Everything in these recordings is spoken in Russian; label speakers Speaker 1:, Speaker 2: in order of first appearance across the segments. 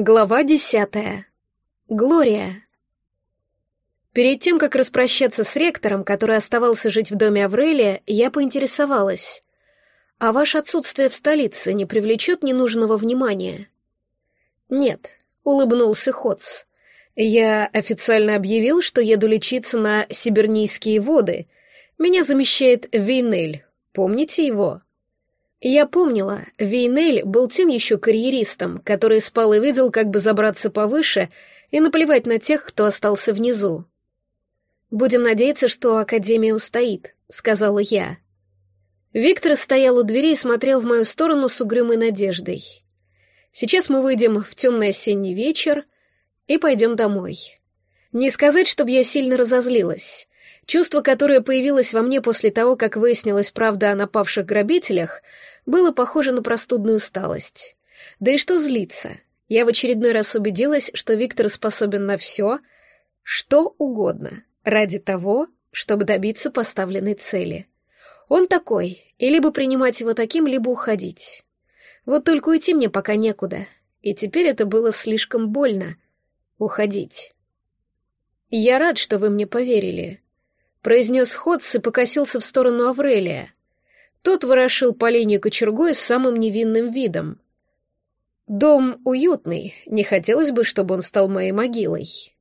Speaker 1: Глава десятая. Глория. Перед тем, как распрощаться с ректором, который оставался жить в доме Аврелия, я поинтересовалась. А ваше отсутствие в столице не привлечет ненужного внимания? Нет, улыбнулся Ходс. Я официально объявил, что еду лечиться на Сибирнийские воды. Меня замещает Вейнель. Помните его? Я помнила, Вейнель был тем еще карьеристом, который спал и видел, как бы забраться повыше и наплевать на тех, кто остался внизу. «Будем надеяться, что Академия устоит», — сказала я. Виктор стоял у двери и смотрел в мою сторону с угрюмой надеждой. «Сейчас мы выйдем в темный осенний вечер и пойдем домой». Не сказать, чтобы я сильно разозлилась. Чувство, которое появилось во мне после того, как выяснилась правда о напавших грабителях, было похоже на простудную усталость. Да и что злиться? Я в очередной раз убедилась, что Виктор способен на все, что угодно, ради того, чтобы добиться поставленной цели. Он такой, и либо принимать его таким, либо уходить. Вот только уйти мне пока некуда, и теперь это было слишком больно — уходить. «Я рад, что вы мне поверили», произнес Ходс и покосился в сторону Аврелия. Тот ворошил поленье кочергой с самым невинным видом. «Дом уютный, не хотелось бы, чтобы он стал моей могилой».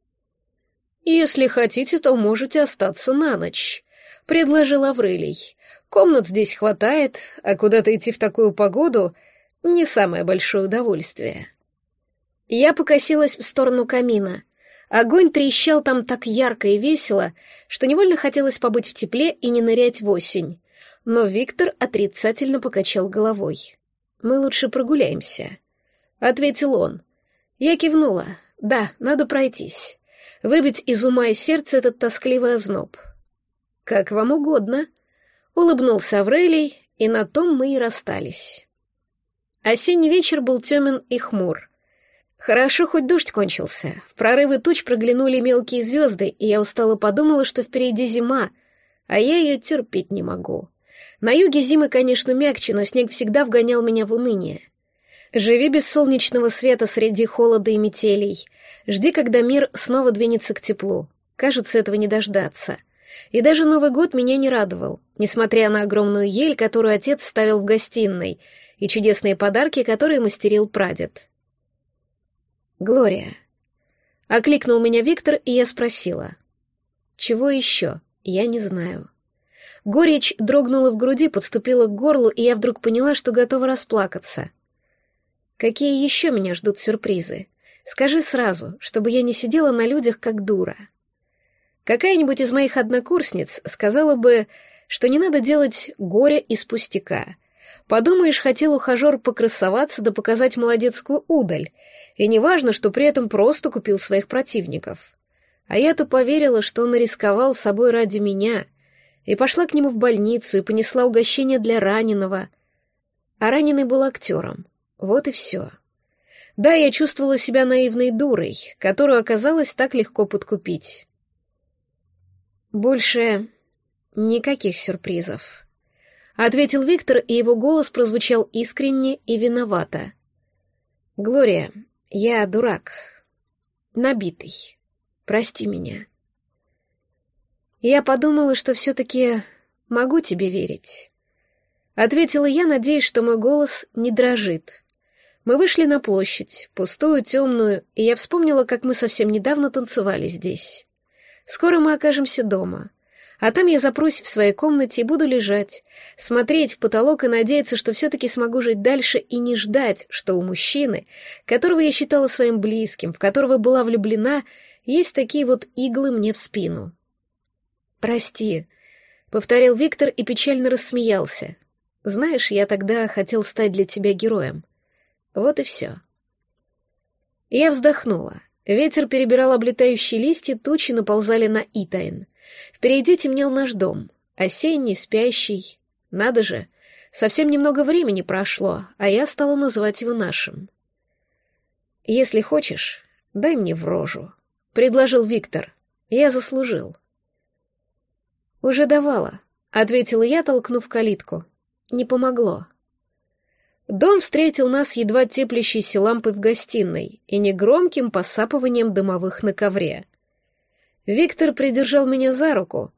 Speaker 1: «Если хотите, то можете остаться на ночь», — предложил Аврелий. «Комнат здесь хватает, а куда-то идти в такую погоду — не самое большое удовольствие». Я покосилась в сторону камина. Огонь трещал там так ярко и весело, что невольно хотелось побыть в тепле и не нырять в осень. Но Виктор отрицательно покачал головой. «Мы лучше прогуляемся», — ответил он. Я кивнула. «Да, надо пройтись. Выбить из ума и сердца этот тоскливый озноб». «Как вам угодно», — улыбнулся Аврелий, и на том мы и расстались. Осенний вечер был темен и хмур. Хорошо, хоть дождь кончился. В прорывы туч проглянули мелкие звезды, и я устало подумала, что впереди зима, а я ее терпеть не могу. На юге зимы, конечно, мягче, но снег всегда вгонял меня в уныние. Живи без солнечного света среди холода и метелей. Жди, когда мир снова двинется к теплу. Кажется, этого не дождаться. И даже Новый год меня не радовал, несмотря на огромную ель, которую отец ставил в гостиной, и чудесные подарки, которые мастерил прадед. «Глория». Окликнул меня Виктор, и я спросила. «Чего еще? Я не знаю». Горечь дрогнула в груди, подступила к горлу, и я вдруг поняла, что готова расплакаться. «Какие еще меня ждут сюрпризы? Скажи сразу, чтобы я не сидела на людях как дура». Какая-нибудь из моих однокурсниц сказала бы, что не надо делать горе из пустяка. Подумаешь, хотел ухажер покрасоваться да показать молодецкую удаль, и неважно, что при этом просто купил своих противников. А я-то поверила, что он рисковал собой ради меня, и пошла к нему в больницу и понесла угощение для раненого. А раненый был актером. Вот и все. Да, я чувствовала себя наивной дурой, которую оказалось так легко подкупить. Больше никаких сюрпризов. Ответил Виктор, и его голос прозвучал искренне и виновато. «Глория, я дурак. Набитый. Прости меня. Я подумала, что все-таки могу тебе верить. Ответила я, надеясь, что мой голос не дрожит. Мы вышли на площадь, пустую, темную, и я вспомнила, как мы совсем недавно танцевали здесь. Скоро мы окажемся дома. А там я запрусь в своей комнате и буду лежать, смотреть в потолок и надеяться, что все-таки смогу жить дальше и не ждать, что у мужчины, которого я считала своим близким, в которого была влюблена, есть такие вот иглы мне в спину. «Прости», — повторил Виктор и печально рассмеялся. «Знаешь, я тогда хотел стать для тебя героем. Вот и все». Я вздохнула. Ветер перебирал облетающие листья, тучи наползали на Итайн — Впереди темнел наш дом, осенний, спящий. Надо же, совсем немного времени прошло, а я стала называть его нашим. «Если хочешь, дай мне в рожу», — предложил Виктор. «Я заслужил». «Уже давала», — ответила я, толкнув калитку. «Не помогло». Дом встретил нас едва теплящейся лампой в гостиной и негромким посапыванием дымовых на ковре. Виктор придержал меня за руку,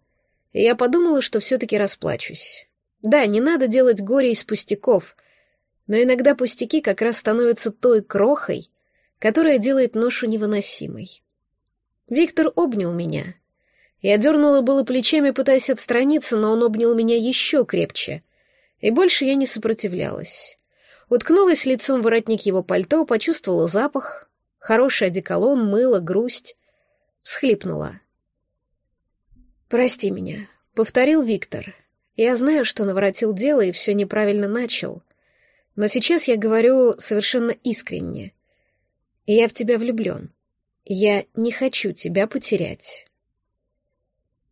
Speaker 1: и я подумала, что все-таки расплачусь. Да, не надо делать горе из пустяков, но иногда пустяки как раз становятся той крохой, которая делает ношу невыносимой. Виктор обнял меня. Я дернула было плечами, пытаясь отстраниться, но он обнял меня еще крепче, и больше я не сопротивлялась. Уткнулась лицом в воротник его пальто, почувствовала запах, хороший одеколон, мыло, грусть. Всхлипнула. «Прости меня», — повторил Виктор. «Я знаю, что наворотил дело и все неправильно начал. Но сейчас я говорю совершенно искренне. Я в тебя влюблен. Я не хочу тебя потерять».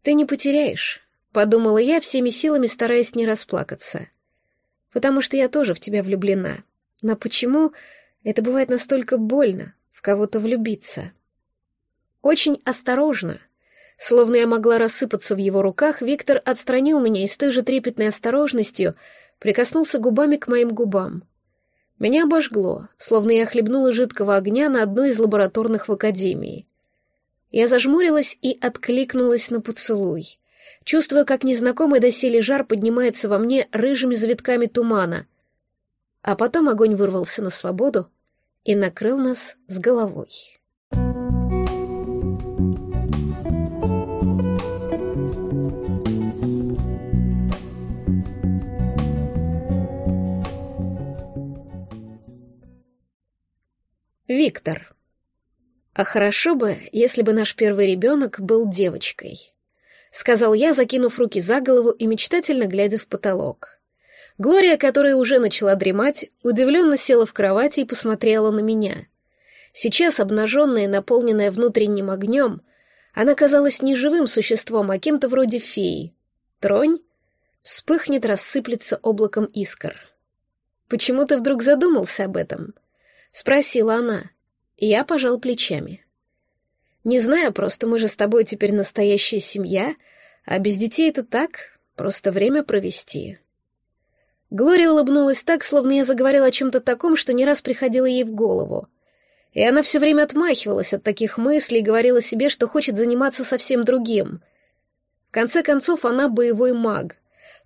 Speaker 1: «Ты не потеряешь», — подумала я, всеми силами стараясь не расплакаться потому что я тоже в тебя влюблена. Но почему это бывает настолько больно, в кого-то влюбиться? Очень осторожно, словно я могла рассыпаться в его руках, Виктор отстранил меня и с той же трепетной осторожностью прикоснулся губами к моим губам. Меня обожгло, словно я хлебнула жидкого огня на одной из лабораторных в академии. Я зажмурилась и откликнулась на поцелуй чувствуя, как незнакомый доселе жар поднимается во мне рыжими завитками тумана. А потом огонь вырвался на свободу и накрыл нас с головой. Виктор. А хорошо бы, если бы наш первый ребенок был девочкой. — сказал я, закинув руки за голову и мечтательно глядя в потолок. Глория, которая уже начала дремать, удивленно села в кровати и посмотрела на меня. Сейчас, обнаженная наполненная внутренним огнем, она казалась не живым существом, а кем-то вроде феи. Тронь вспыхнет, рассыплется облаком искр. «Почему ты вдруг задумался об этом?» — спросила она. Я пожал плечами. Не знаю, просто мы же с тобой теперь настоящая семья, а без детей это так, просто время провести. Глория улыбнулась так, словно я заговорила о чем-то таком, что не раз приходило ей в голову. И она все время отмахивалась от таких мыслей и говорила себе, что хочет заниматься совсем другим. В конце концов, она боевой маг,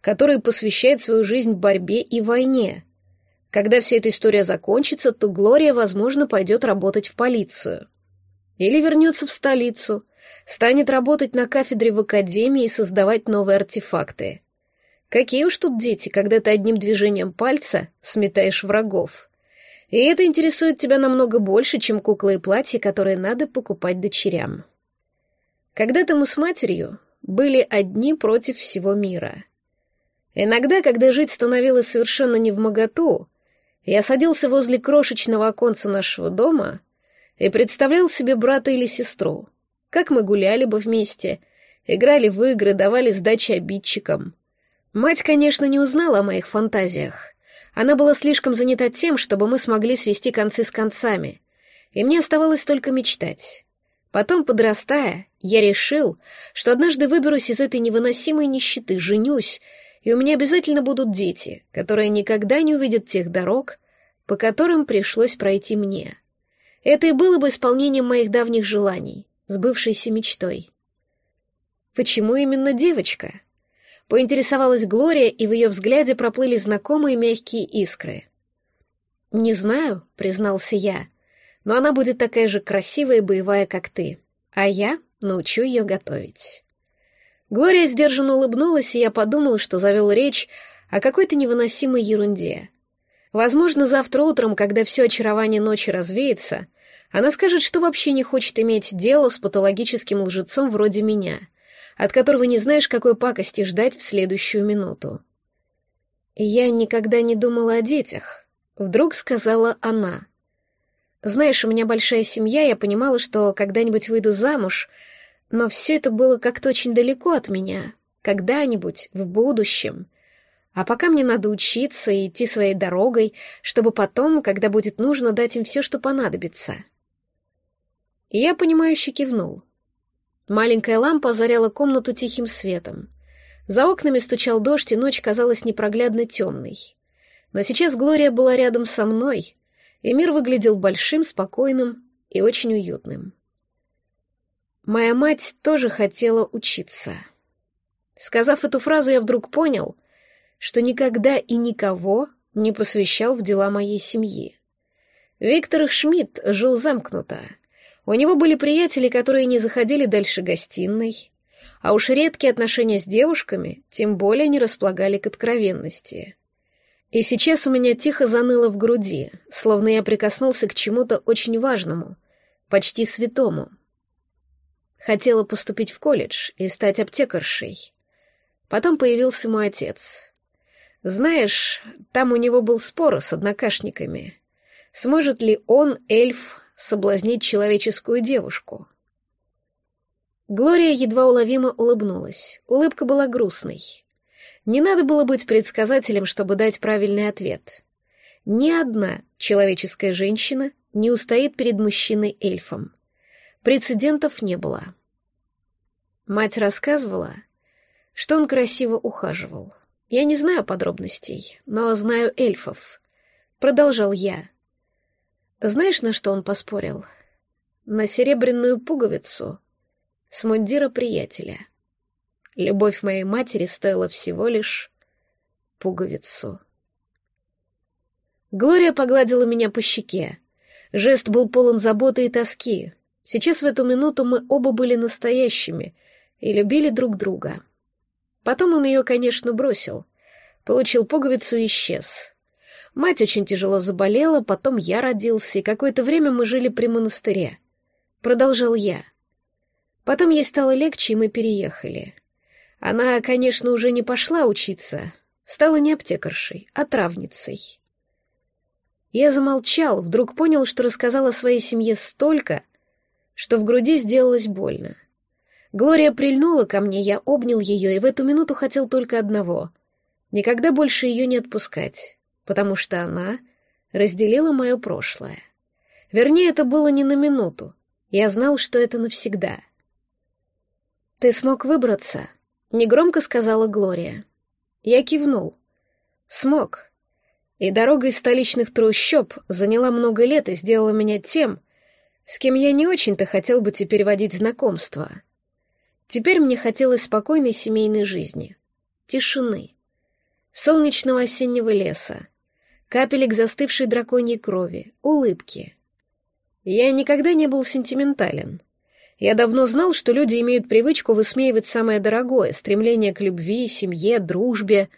Speaker 1: который посвящает свою жизнь борьбе и войне. Когда вся эта история закончится, то Глория, возможно, пойдет работать в полицию. Или вернется в столицу, станет работать на кафедре в академии и создавать новые артефакты. Какие уж тут дети, когда ты одним движением пальца сметаешь врагов. И это интересует тебя намного больше, чем куклы и платья, которые надо покупать дочерям. Когда-то мы с матерью были одни против всего мира. Иногда, когда жить становилось совершенно не в моготу, я садился возле крошечного оконца нашего дома — и представлял себе брата или сестру. Как мы гуляли бы вместе, играли в игры, давали сдачи обидчикам. Мать, конечно, не узнала о моих фантазиях. Она была слишком занята тем, чтобы мы смогли свести концы с концами. И мне оставалось только мечтать. Потом, подрастая, я решил, что однажды выберусь из этой невыносимой нищеты, женюсь, и у меня обязательно будут дети, которые никогда не увидят тех дорог, по которым пришлось пройти мне. Это и было бы исполнением моих давних желаний, сбывшейся мечтой. Почему именно девочка? Поинтересовалась Глория, и в ее взгляде проплыли знакомые мягкие искры. «Не знаю», — признался я, — «но она будет такая же красивая и боевая, как ты, а я научу ее готовить». Глория сдержанно улыбнулась, и я подумала, что завел речь о какой-то невыносимой ерунде — Возможно, завтра утром, когда все очарование ночи развеется, она скажет, что вообще не хочет иметь дело с патологическим лжецом вроде меня, от которого не знаешь, какой пакости ждать в следующую минуту. «Я никогда не думала о детях», — вдруг сказала она. «Знаешь, у меня большая семья, я понимала, что когда-нибудь выйду замуж, но все это было как-то очень далеко от меня, когда-нибудь, в будущем». А пока мне надо учиться и идти своей дорогой, чтобы потом, когда будет нужно, дать им все, что понадобится. И я, понимающе кивнул. Маленькая лампа озаряла комнату тихим светом. За окнами стучал дождь, и ночь казалась непроглядно темной. Но сейчас Глория была рядом со мной, и мир выглядел большим, спокойным и очень уютным. Моя мать тоже хотела учиться. Сказав эту фразу, я вдруг понял, что никогда и никого не посвящал в дела моей семьи. Виктор Шмидт жил замкнуто. У него были приятели, которые не заходили дальше гостиной, а уж редкие отношения с девушками тем более не располагали к откровенности. И сейчас у меня тихо заныло в груди, словно я прикоснулся к чему-то очень важному, почти святому. Хотела поступить в колледж и стать аптекаршей. Потом появился мой отец. Знаешь, там у него был спор с однокашниками. Сможет ли он, эльф, соблазнить человеческую девушку? Глория едва уловимо улыбнулась. Улыбка была грустной. Не надо было быть предсказателем, чтобы дать правильный ответ. Ни одна человеческая женщина не устоит перед мужчиной-эльфом. Прецедентов не было. Мать рассказывала, что он красиво ухаживал. Я не знаю подробностей, но знаю эльфов. Продолжал я. Знаешь, на что он поспорил? На серебряную пуговицу с мундира приятеля. Любовь моей матери стоила всего лишь пуговицу. Глория погладила меня по щеке. Жест был полон заботы и тоски. Сейчас в эту минуту мы оба были настоящими и любили друг друга. Потом он ее, конечно, бросил. Получил пуговицу и исчез. Мать очень тяжело заболела, потом я родился, и какое-то время мы жили при монастыре. Продолжал я. Потом ей стало легче, и мы переехали. Она, конечно, уже не пошла учиться, стала не аптекаршей, а травницей. Я замолчал, вдруг понял, что рассказал о своей семье столько, что в груди сделалось больно. Глория прильнула ко мне, я обнял ее и в эту минуту хотел только одного — никогда больше ее не отпускать, потому что она разделила мое прошлое. Вернее, это было не на минуту, я знал, что это навсегда. «Ты смог выбраться?» Негромко сказала Глория. Я кивнул. Смог. И дорога из столичных трущоб заняла много лет и сделала меня тем, с кем я не очень-то хотел бы теперь водить знакомство. Теперь мне хотелось спокойной семейной жизни, тишины, солнечного осеннего леса, капелек застывшей драконьей крови, улыбки. Я никогда не был сентиментален — я давно знал, что люди имеют привычку высмеивать самое дорогое, стремление к любви, семье, дружбе.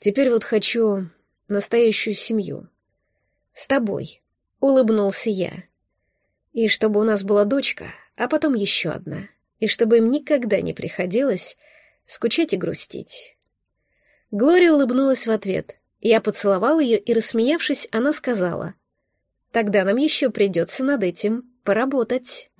Speaker 1: Теперь вот хочу настоящую семью. С тобой, — улыбнулся я. И чтобы у нас была дочка, а потом еще одна. И чтобы им никогда не приходилось скучать и грустить. Глория улыбнулась в ответ. Я поцеловал ее, и, рассмеявшись, она сказала, «Тогда нам еще придется над этим поработать».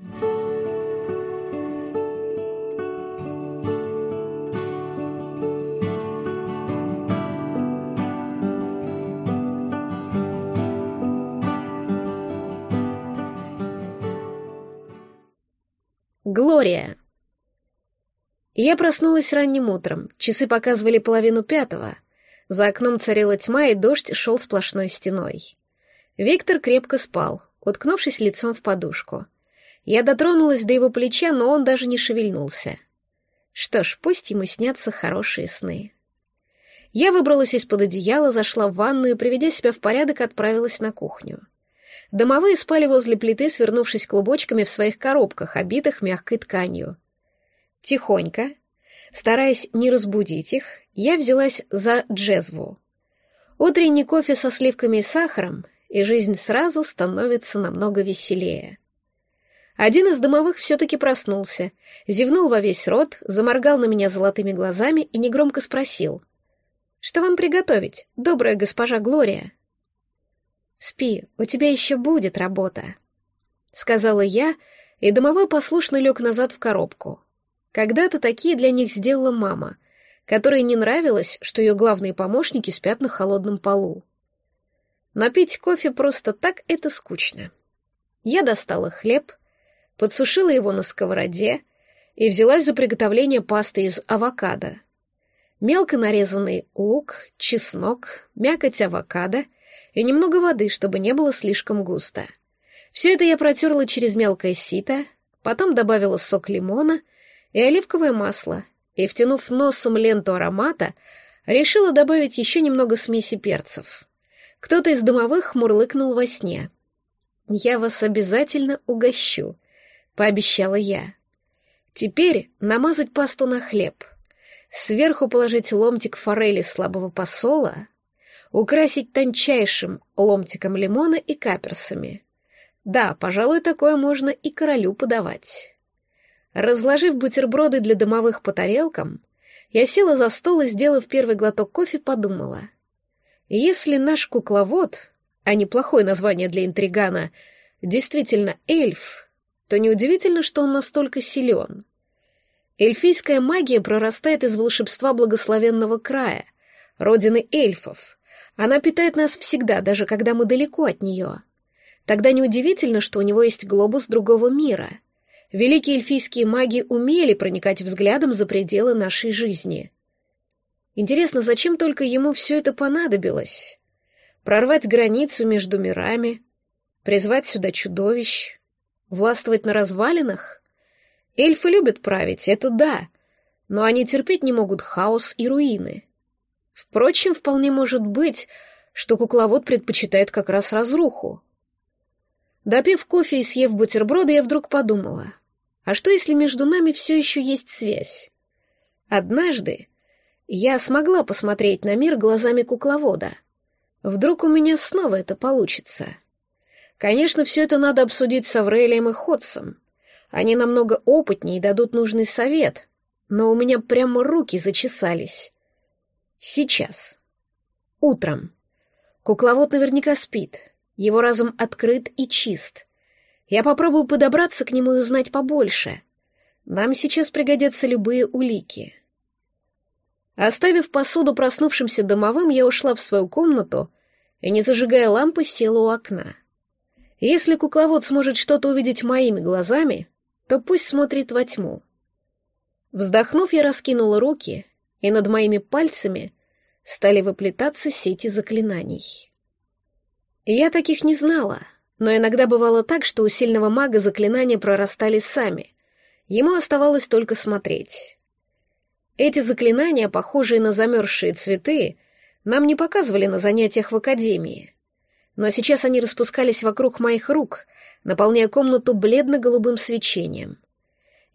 Speaker 1: Глория. Я проснулась ранним утром, часы показывали половину пятого. За окном царила тьма, и дождь шел сплошной стеной. Виктор крепко спал, уткнувшись лицом в подушку. Я дотронулась до его плеча, но он даже не шевельнулся. Что ж, пусть ему снятся хорошие сны. Я выбралась из-под одеяла, зашла в ванную и, приведя себя в порядок, отправилась на кухню. Домовые спали возле плиты, свернувшись клубочками в своих коробках, обитых мягкой тканью. Тихонько, стараясь не разбудить их, я взялась за джезву. Утренний кофе со сливками и сахаром, и жизнь сразу становится намного веселее. Один из домовых все-таки проснулся, зевнул во весь рот, заморгал на меня золотыми глазами и негромко спросил. «Что вам приготовить, добрая госпожа Глория?» «Спи, у тебя еще будет работа», — сказала я, и домовой послушно лег назад в коробку. Когда-то такие для них сделала мама, которой не нравилось, что ее главные помощники спят на холодном полу. Но пить кофе просто так — это скучно. Я достала хлеб, подсушила его на сковороде и взялась за приготовление пасты из авокадо. мелко нарезанный лук, чеснок, мякоть авокадо и немного воды, чтобы не было слишком густо. Все это я протерла через мелкое сито, потом добавила сок лимона и оливковое масло, и, втянув носом ленту аромата, решила добавить еще немного смеси перцев. Кто-то из домовых мурлыкнул во сне. «Я вас обязательно угощу», — пообещала я. «Теперь намазать пасту на хлеб, сверху положить ломтик форели слабого посола, украсить тончайшим ломтиком лимона и каперсами. Да, пожалуй, такое можно и королю подавать». Разложив бутерброды для домовых по тарелкам, я села за стол и, сделав первый глоток кофе, подумала. Если наш кукловод, а неплохое название для интригана, действительно эльф, то неудивительно, что он настолько силен. Эльфийская магия прорастает из волшебства благословенного края, родины эльфов. Она питает нас всегда, даже когда мы далеко от нее. Тогда неудивительно, что у него есть глобус другого мира — Великие эльфийские маги умели проникать взглядом за пределы нашей жизни. Интересно, зачем только ему все это понадобилось? Прорвать границу между мирами, призвать сюда чудовищ, властвовать на развалинах? Эльфы любят править, это да, но они терпеть не могут хаос и руины. Впрочем, вполне может быть, что кукловод предпочитает как раз разруху. Допив кофе и съев бутерброды, я вдруг подумала — а что, если между нами все еще есть связь? Однажды я смогла посмотреть на мир глазами кукловода. Вдруг у меня снова это получится. Конечно, все это надо обсудить с Аврелием и Ходсом. Они намного опытнее и дадут нужный совет, но у меня прямо руки зачесались. Сейчас. Утром. Кукловод наверняка спит. Его разум открыт и чист. Я попробую подобраться к нему и узнать побольше. Нам сейчас пригодятся любые улики. Оставив посуду проснувшимся домовым, я ушла в свою комнату и, не зажигая лампы, села у окна. Если кукловод сможет что-то увидеть моими глазами, то пусть смотрит во тьму. Вздохнув, я раскинула руки, и над моими пальцами стали выплетаться сети заклинаний. Я таких не знала — но иногда бывало так, что у сильного мага заклинания прорастали сами. Ему оставалось только смотреть. Эти заклинания, похожие на замерзшие цветы, нам не показывали на занятиях в академии. Но сейчас они распускались вокруг моих рук, наполняя комнату бледно-голубым свечением.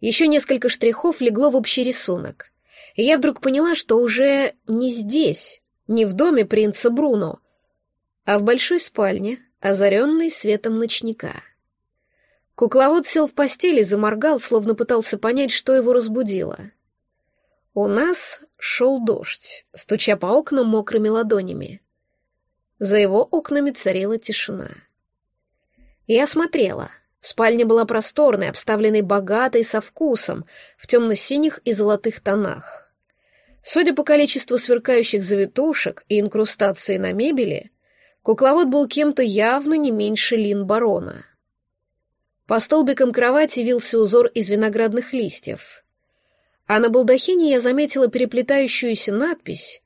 Speaker 1: Еще несколько штрихов легло в общий рисунок. И я вдруг поняла, что уже не здесь, не в доме принца Бруно, а в большой спальне, озаренный светом ночника. Кукловод сел в постели, заморгал, словно пытался понять, что его разбудило. У нас шел дождь, стуча по окнам мокрыми ладонями. За его окнами царила тишина. Я смотрела. Спальня была просторной, обставленной богатой, со вкусом, в темно-синих и золотых тонах. Судя по количеству сверкающих завитушек и инкрустации на мебели, Кукловод был кем-то явно не меньше Лин Барона. По столбикам кровати вился узор из виноградных листьев. А на балдахине я заметила переплетающуюся надпись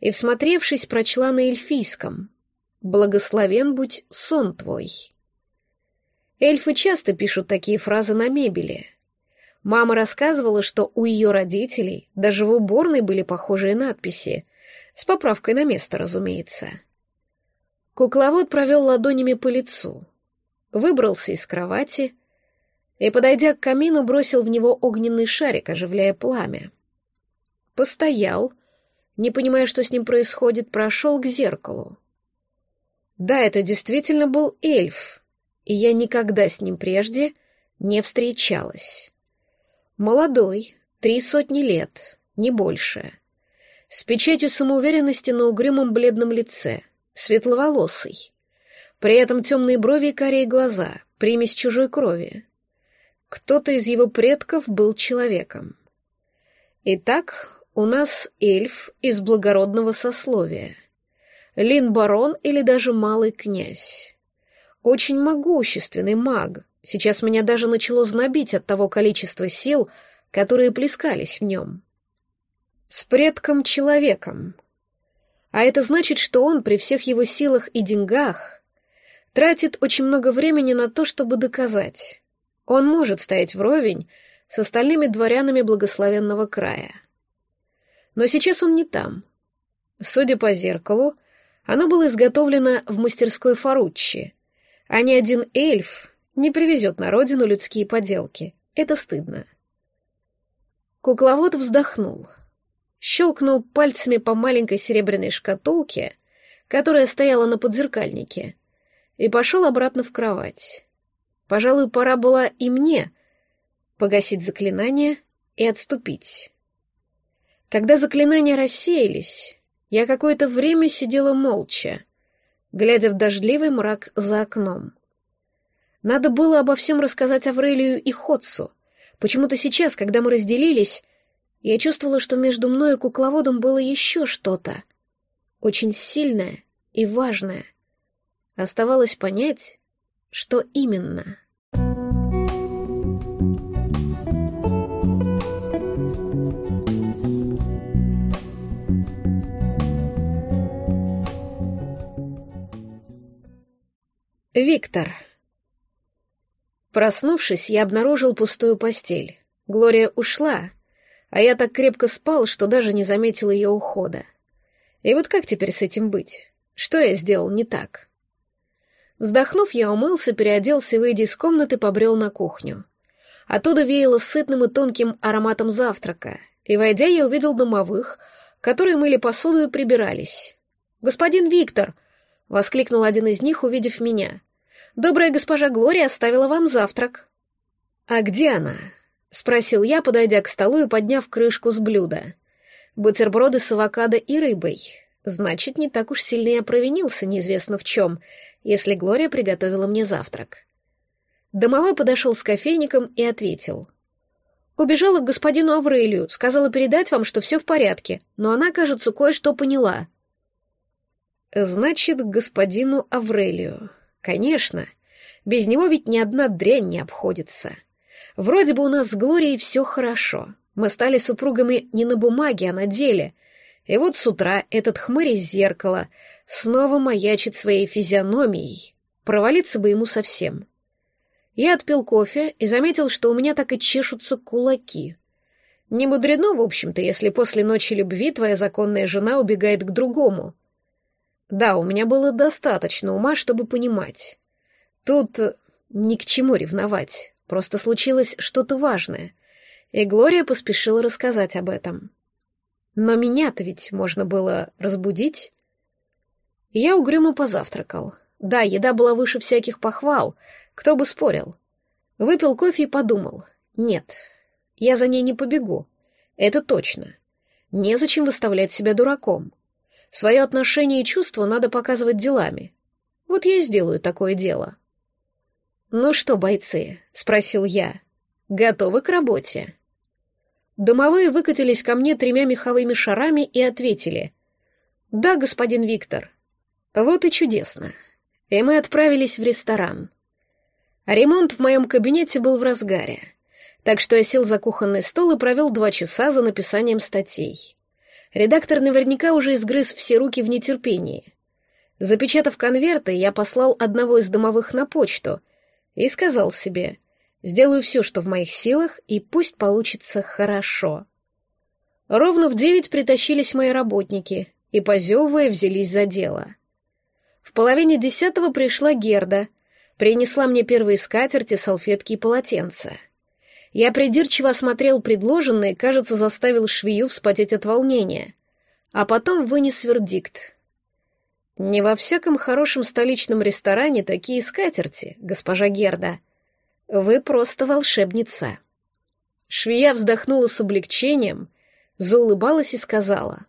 Speaker 1: и, всмотревшись, прочла на эльфийском «Благословен будь сон твой». Эльфы часто пишут такие фразы на мебели. Мама рассказывала, что у ее родителей даже в уборной были похожие надписи, с поправкой на место, разумеется. Кукловод провел ладонями по лицу, выбрался из кровати и, подойдя к камину, бросил в него огненный шарик, оживляя пламя. Постоял, не понимая, что с ним происходит, прошел к зеркалу. Да, это действительно был эльф, и я никогда с ним прежде не встречалась. Молодой, три сотни лет, не больше, с печатью самоуверенности на угрюмом бледном лице — светловолосый. При этом темные брови и карие глаза, примесь чужой крови. Кто-то из его предков был человеком. Итак, у нас эльф из благородного сословия. Лин-барон или даже малый князь. Очень могущественный маг. Сейчас меня даже начало знобить от того количества сил, которые плескались в нем. С предком-человеком. А это значит, что он при всех его силах и деньгах тратит очень много времени на то, чтобы доказать. Он может стоять вровень с остальными дворянами благословенного края. Но сейчас он не там. Судя по зеркалу, оно было изготовлено в мастерской Фаруччи, а ни один эльф не привезет на родину людские поделки. Это стыдно. Кукловод вздохнул, щелкнул пальцами по маленькой серебряной шкатулке, которая стояла на подзеркальнике, и пошел обратно в кровать. Пожалуй, пора была и мне погасить заклинание и отступить. Когда заклинания рассеялись, я какое-то время сидела молча, глядя в дождливый мрак за окном. Надо было обо всем рассказать Аврелию и Ходсу. Почему-то сейчас, когда мы разделились, я чувствовала, что между мной и кукловодом было еще что-то. Очень сильное и важное. Оставалось понять, что именно. Виктор. Проснувшись, я обнаружил пустую постель. Глория ушла, а я так крепко спал, что даже не заметил ее ухода. И вот как теперь с этим быть? Что я сделал не так? Вздохнув, я умылся, переоделся и, выйдя из комнаты, побрел на кухню. Оттуда веяло сытным и тонким ароматом завтрака, и, войдя, я увидел домовых, которые мыли посуду и прибирались. «Господин Виктор!» — воскликнул один из них, увидев меня. «Добрая госпожа Глория оставила вам завтрак». «А где она?» — спросил я, подойдя к столу и подняв крышку с блюда. «Бутерброды с авокадо и рыбой. Значит, не так уж сильно я провинился, неизвестно в чем, если Глория приготовила мне завтрак». Домовой подошел с кофейником и ответил. «Убежала к господину Аврелию, сказала передать вам, что все в порядке, но она, кажется, кое-что поняла». Значит, господину Аврелию. Конечно. Без него ведь ни одна дрянь не обходится. Вроде бы у нас с Глорией все хорошо. Мы стали супругами не на бумаге, а на деле. И вот с утра этот хмырь из зеркала снова маячит своей физиономией. Провалиться бы ему совсем. Я отпил кофе и заметил, что у меня так и чешутся кулаки. Не мудрено, в общем-то, если после ночи любви твоя законная жена убегает к другому — да, у меня было достаточно ума, чтобы понимать. Тут ни к чему ревновать, просто случилось что-то важное, и Глория поспешила рассказать об этом. Но меня-то ведь можно было разбудить. Я угрюмо позавтракал. Да, еда была выше всяких похвал, кто бы спорил. Выпил кофе и подумал. Нет, я за ней не побегу. Это точно. Незачем выставлять себя дураком. Свое отношение и чувства надо показывать делами. Вот я и сделаю такое дело. «Ну что, бойцы?» — спросил я. «Готовы к работе?» Домовые выкатились ко мне тремя меховыми шарами и ответили. «Да, господин Виктор». Вот и чудесно. И мы отправились в ресторан. Ремонт в моем кабинете был в разгаре, так что я сел за кухонный стол и провел два часа за написанием статей. Редактор наверняка уже изгрыз все руки в нетерпении. Запечатав конверты, я послал одного из домовых на почту и сказал себе, сделаю все, что в моих силах, и пусть получится хорошо. Ровно в девять притащились мои работники и, позевывая, взялись за дело. В половине десятого пришла Герда, принесла мне первые скатерти, салфетки и полотенца — я придирчиво осмотрел предложенное, кажется, заставил швею вспотеть от волнения. А потом вынес вердикт. Не во всяком хорошем столичном ресторане такие скатерти, госпожа Герда. Вы просто волшебница. Швея вздохнула с облегчением, заулыбалась и сказала.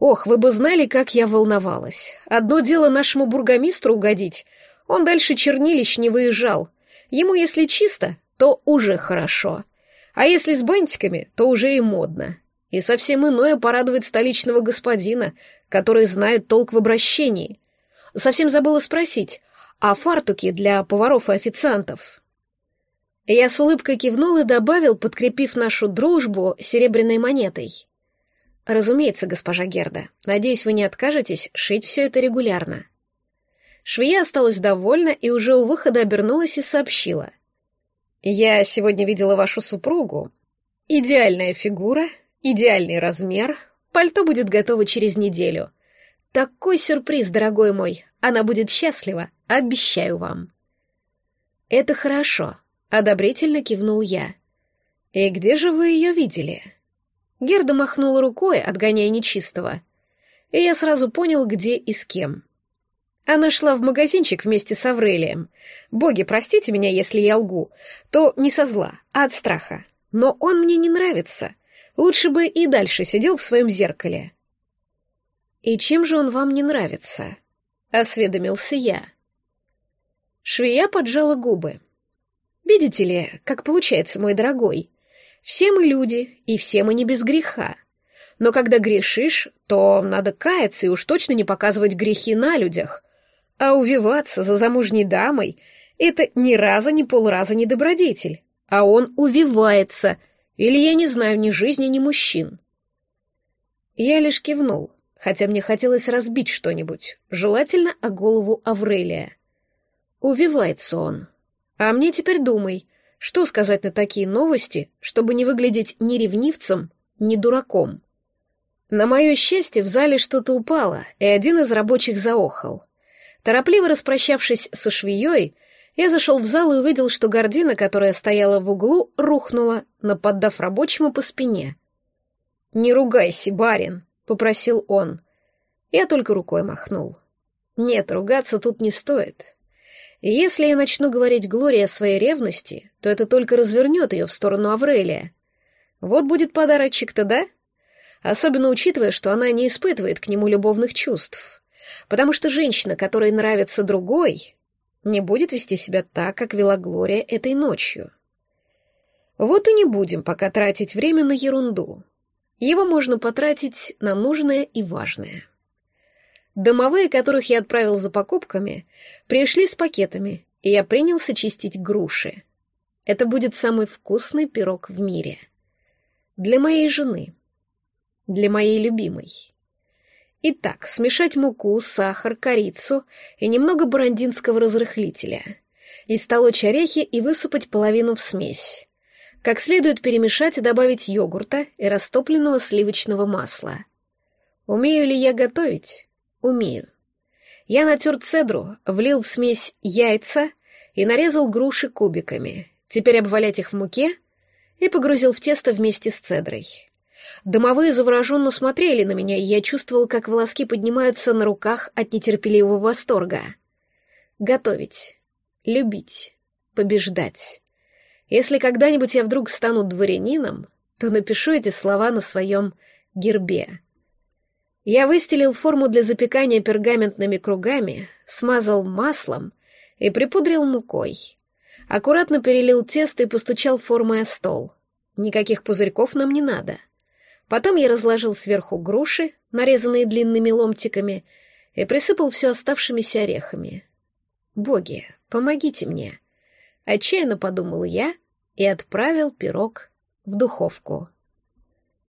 Speaker 1: «Ох, вы бы знали, как я волновалась. Одно дело нашему бургомистру угодить. Он дальше чернилищ не выезжал. Ему, если чисто, то уже хорошо. А если с бантиками, то уже и модно. И совсем иное порадовать столичного господина, который знает толк в обращении. Совсем забыла спросить, а фартуки для поваров и официантов? Я с улыбкой кивнул и добавил, подкрепив нашу дружбу серебряной монетой. Разумеется, госпожа Герда. Надеюсь, вы не откажетесь шить все это регулярно. Швея осталась довольна и уже у выхода обернулась и сообщила. «Я сегодня видела вашу супругу. Идеальная фигура, идеальный размер. Пальто будет готово через неделю. Такой сюрприз, дорогой мой. Она будет счастлива, обещаю вам». «Это хорошо», — одобрительно кивнул я. «И где же вы ее видели?» Герда махнула рукой, отгоняя нечистого. И я сразу понял, где и с кем. Она шла в магазинчик вместе с Аврелием. Боги, простите меня, если я лгу. То не со зла, а от страха. Но он мне не нравится. Лучше бы и дальше сидел в своем зеркале. «И чем же он вам не нравится?» — осведомился я. Швея поджала губы. «Видите ли, как получается, мой дорогой? Все мы люди, и все мы не без греха. Но когда грешишь, то надо каяться и уж точно не показывать грехи на людях. А увиваться за замужней дамой — это ни раза, ни полраза не добродетель. А он увивается, или я не знаю ни жизни, ни мужчин. Я лишь кивнул, хотя мне хотелось разбить что-нибудь, желательно о голову Аврелия. Увивается он. А мне теперь думай, что сказать на такие новости, чтобы не выглядеть ни ревнивцем, ни дураком? На мое счастье, в зале что-то упало, и один из рабочих заохал. Торопливо распрощавшись со швеей, я зашел в зал и увидел, что гордина, которая стояла в углу, рухнула, наподдав рабочему по спине. «Не ругайся, барин», — попросил он. Я только рукой махнул. «Нет, ругаться тут не стоит. Если я начну говорить Глории о своей ревности, то это только развернет ее в сторону Аврелия. Вот будет подарочек-то, да? Особенно учитывая, что она не испытывает к нему любовных чувств. Потому что женщина, которой нравится другой, не будет вести себя так, как вела Глория этой ночью. Вот и не будем пока тратить время на ерунду. Его можно потратить на нужное и важное. Домовые, которых я отправил за покупками, пришли с пакетами, и я принялся чистить груши. Это будет самый вкусный пирог в мире. Для моей жены. Для моей любимой. Итак, смешать муку, сахар, корицу и немного барандинского разрыхлителя. Истолочь орехи и высыпать половину в смесь. Как следует перемешать и добавить йогурта и растопленного сливочного масла. Умею ли я готовить? Умею. Я натер цедру, влил в смесь яйца и нарезал груши кубиками. Теперь обвалять их в муке и погрузил в тесто вместе с цедрой. Домовые завороженно смотрели на меня, и я чувствовал, как волоски поднимаются на руках от нетерпеливого восторга. Готовить, любить, побеждать. Если когда-нибудь я вдруг стану дворянином, то напишу эти слова на своем гербе. Я выстелил форму для запекания пергаментными кругами, смазал маслом и припудрил мукой. Аккуратно перелил тесто и постучал формой о стол. Никаких пузырьков нам не надо. Потом я разложил сверху груши, нарезанные длинными ломтиками, и присыпал все оставшимися орехами. «Боги, помогите мне!» Отчаянно подумал я и отправил пирог в духовку.